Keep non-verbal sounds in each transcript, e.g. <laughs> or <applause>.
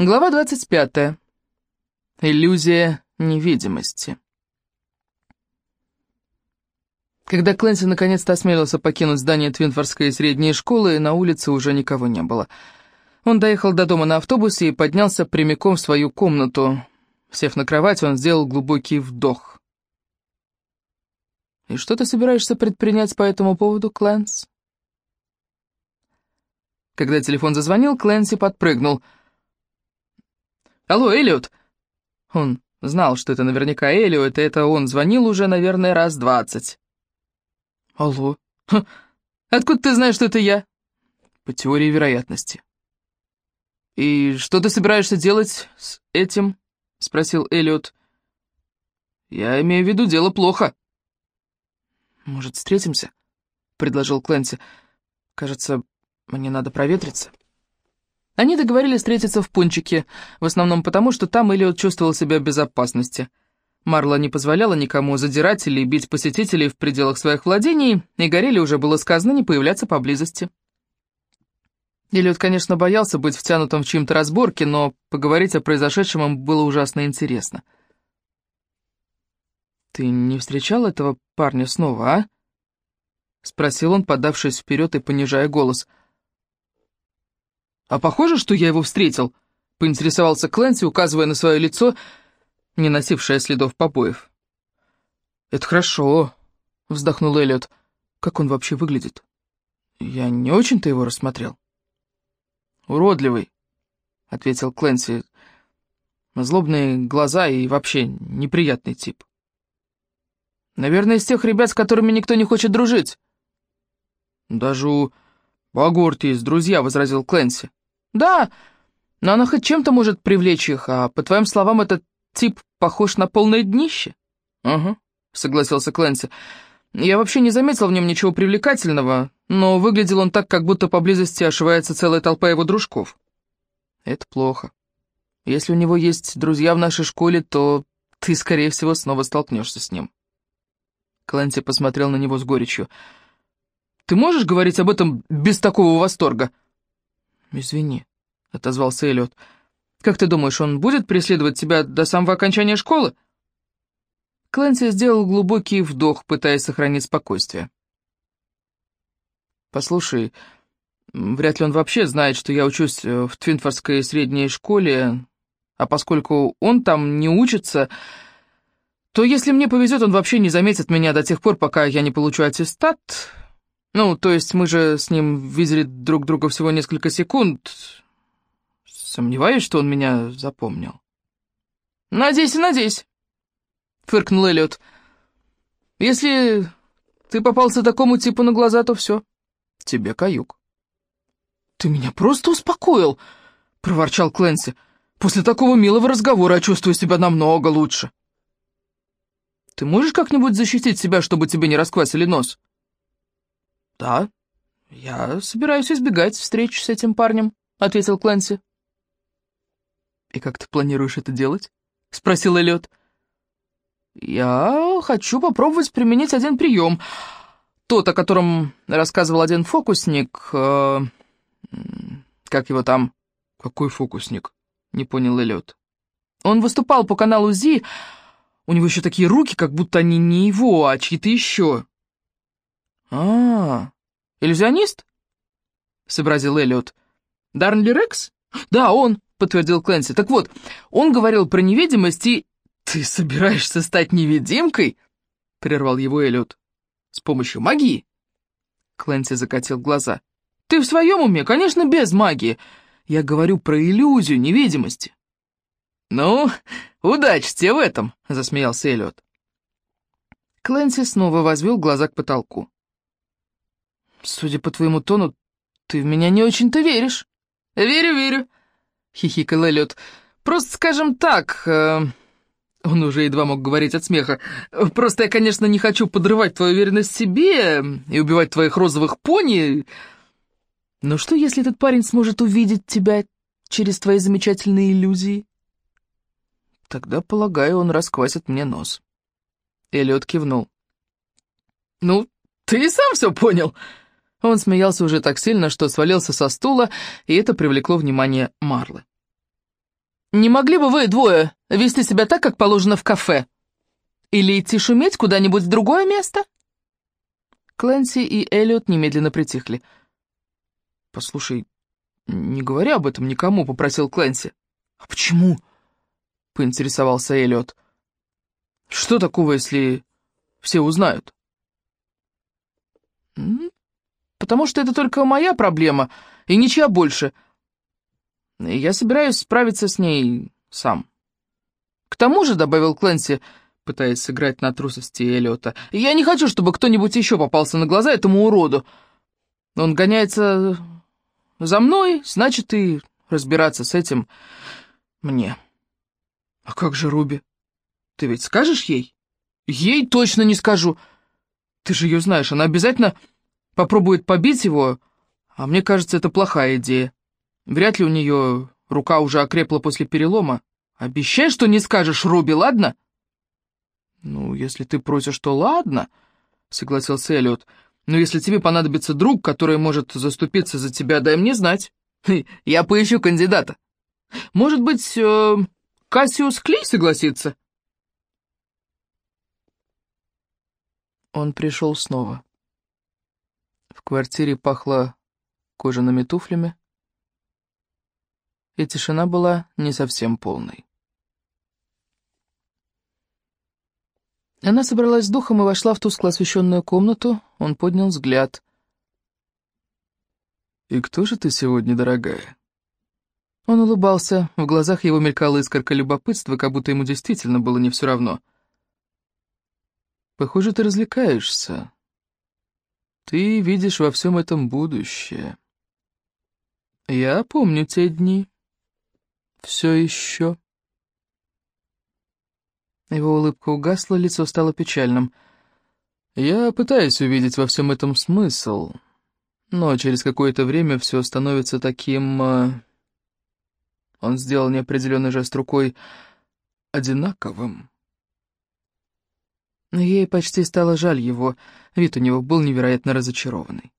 Глава 25. Иллюзия невидимости. Когда Клэнси наконец-то осмелился покинуть здание Твинфорской средней школы, на улице уже никого не было. Он доехал до дома на автобусе и поднялся прямиком в свою комнату. Сев на кровать, он сделал глубокий вдох. «И что ты собираешься предпринять по этому поводу, Клэнс?» Когда телефон зазвонил, Клэнси подпрыгнул — «Алло, Эллиот!» Он знал, что это наверняка Эллиот, и это он звонил уже, наверное, раз двадцать. «Алло? Ха. Откуда ты знаешь, что это я?» «По теории вероятности». «И что ты собираешься делать с этим?» — спросил Эллиот. «Я имею в виду, дело плохо». «Может, встретимся?» — предложил Клэнси. «Кажется, мне надо проветриться». Они договорились встретиться в Пунчике, в основном потому, что там Элиот чувствовал себя в безопасности. Марла не позволяла никому задирать или бить посетителей в пределах своих владений, и Горели уже было сказано не появляться поблизости. Элиот, конечно, боялся быть втянутым в чьим-то разборке, но поговорить о произошедшем ему было ужасно интересно. «Ты не встречал этого парня снова, а?» — спросил он, подавшись вперед и понижая голос — «А похоже, что я его встретил?» — поинтересовался Клэнси, указывая на свое лицо, не носившее следов побоев. «Это хорошо», — вздохнул Эллиот. «Как он вообще выглядит?» «Я не очень-то его рассмотрел». «Уродливый», — ответил Клэнси. «Злобные глаза и вообще неприятный тип». «Наверное, из тех ребят, с которыми никто не хочет дружить». «Даже у Багорти есть друзья», — возразил Клэнси. «Да, но она хоть чем-то может привлечь их, а, по твоим словам, этот тип похож на полное днище?» «Угу», — согласился Клэнси. «Я вообще не заметил в нем ничего привлекательного, но выглядел он так, как будто поблизости ошивается целая толпа его дружков». «Это плохо. Если у него есть друзья в нашей школе, то ты, скорее всего, снова столкнешься с ним». Клэнси посмотрел на него с горечью. «Ты можешь говорить об этом без такого восторга?» «Извини», — отозвался Эллиот. «Как ты думаешь, он будет преследовать тебя до самого окончания школы?» Клэнси сделал глубокий вдох, пытаясь сохранить спокойствие. «Послушай, вряд ли он вообще знает, что я учусь э, в Твинфордской средней школе, а поскольку он там не учится, то если мне повезет, он вообще не заметит меня до тех пор, пока я не получу аттестат, ну, то есть мы же с ним видели друг друга всего несколько секунд. Сомневаюсь, что он меня запомнил. «Надейся, надейся», — фыркнул Эллиот. «Если ты попался такому типу на глаза, то все. Тебе каюк». «Ты меня просто успокоил», — проворчал Клэнси. «После такого милого разговора я чувствую себя намного лучше». «Ты можешь как-нибудь защитить себя, чтобы тебе не расквасили нос?» «Да, я собираюсь избегать встреч с этим парнем», — ответил Клэнси. «И как ты планируешь это делать?» — спросил Эллиот. «Я хочу попробовать применить один прием. Тот, о котором рассказывал один фокусник. Э, как его там?» «Какой фокусник?» — не понял Эллиот. «Он выступал по каналу Зи. У него еще такие руки, как будто они не его, а чьи-то еще». «А, иллюзионист?» — сообразил Эллиот. «Дарнли Рекс?» «Да, он», — подтвердил Клэнси. «Так вот, он говорил про невидимость и...» «Ты собираешься стать невидимкой?» — прервал его Эллиот. «С помощью магии?» Клэнси закатил глаза. «Ты в своем уме? Конечно, без магии. Я говорю про иллюзию невидимости». «Ну, удачи тебе в этом», — засмеялся Эллиот. Клэнси снова возвел глаза к потолку. «Судя по твоему тону, ты в меня не очень-то веришь». «Верю, верю», — хихикал Эллиот. «Просто скажем так...» э... Он уже едва мог говорить от смеха. «Просто я, конечно, не хочу подрывать твою уверенность в себе и убивать твоих розовых пони. Но что, если этот парень сможет увидеть тебя через твои замечательные иллюзии?» «Тогда, полагаю, он расквасит мне нос». Эллиот кивнул. «Ну, ты сам все понял», он смеялся уже так сильно, что свалился со стула, и это привлекло внимание Марлы. не могли бы вы двое вести себя так, как положено в кафе? Или идти шуметь куда-нибудь в другое место?» Клэнси и Эллиот немедленно притихли. «Послушай, не говори об этом никому», — попросил Клэнси. «А почему?» — поинтересовался Эллиот. «Что такого, если все узнают?» «Потому что это только моя проблема, и ничья больше. Я собираюсь справиться с ней сам». «К тому же», — добавил Клэнси, пытаясь сыграть на трусости Эллиота, «я не хочу, чтобы кто-нибудь еще попался на глаза этому уроду. Он гоняется за мной, значит, и разбираться с этим мне». «А как же Руби? Ты ведь скажешь ей?» «Ей точно не скажу. Ты же ее знаешь, она обязательно попробует побить его, а мне кажется, это плохая идея. Вряд ли у нее рука уже окрепла после перелома. Обещай, что не скажешь Руби, ладно?» «Ну, если ты просишь, то ладно», — согласился Эллиот. «Но если тебе понадобится друг, который может заступиться за тебя, дай мне знать. <laughs> Я поищу кандидата. Может быть, э, Кассиус Клей согласится?» Он пришел снова. В квартире пахло кожаными туфлями, и тишина была не совсем полной. Она собралась с духом и вошла в тускло освещенную комнату. Он поднял взгляд. «И кто же ты сегодня, дорогая?» Он улыбался, в глазах его мелькала искорка любопытства, как будто ему действительно было не все равно. «Похоже, ты развлекаешься. Ты видишь во всем этом будущее. Я помню те дни. Все еще». Его улыбка угасла, лицо стало печальным. «Я пытаюсь увидеть во всем этом смысл, но через какое-то время все становится таким...» э, Он сделал неопределенный жест рукой одинаковым. Ей почти стало жаль его, вид у него был невероятно разочарованный.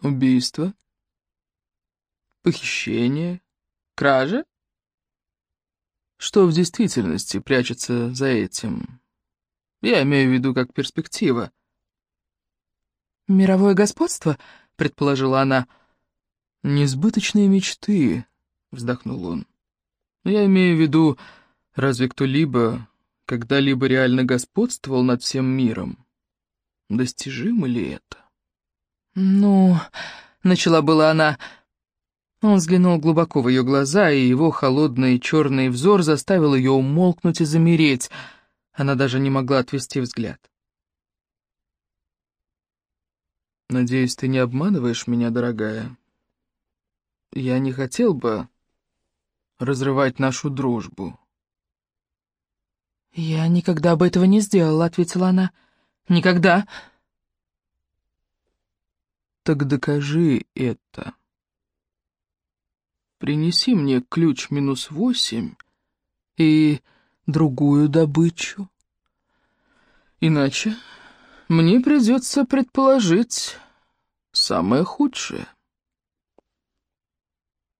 «Убийство? Похищение? Кража?» Что в действительности прячется за этим? Я имею в виду как перспектива. «Мировое господство?» — предположила она. «Несбыточные мечты», — вздохнул он. «Я имею в виду, разве кто-либо когда-либо реально господствовал над всем миром? Достижимо ли это?» «Ну...» — начала была она... Он взглянул глубоко в ее глаза, и его холодный черный взор заставил ее умолкнуть и замереть. Она даже не могла отвести взгляд. «Надеюсь, ты не обманываешь меня, дорогая? Я не хотел бы разрывать нашу дружбу». «Я никогда бы этого не сделала», — ответила она. «Никогда». «Так докажи это». Принеси мне ключ минус восемь и другую добычу. Иначе мне придется предположить самое худшее.